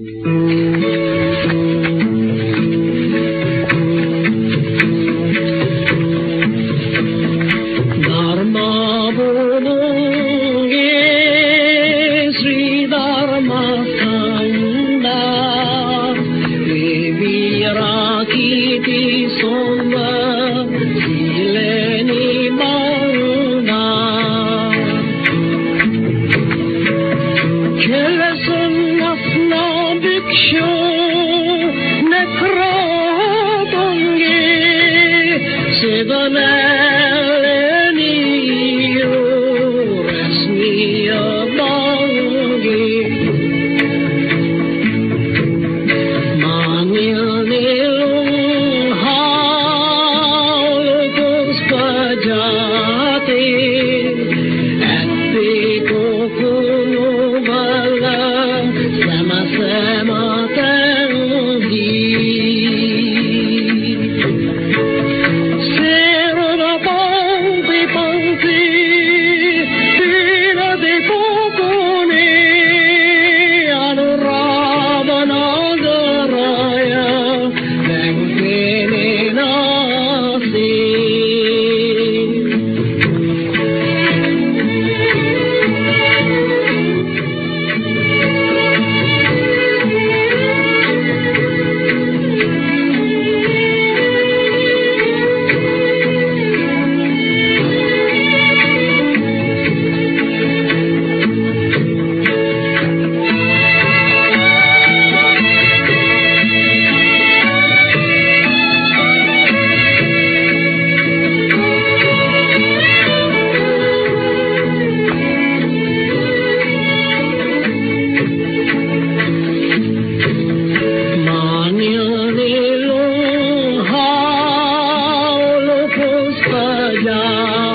Mm-hmm. से राजा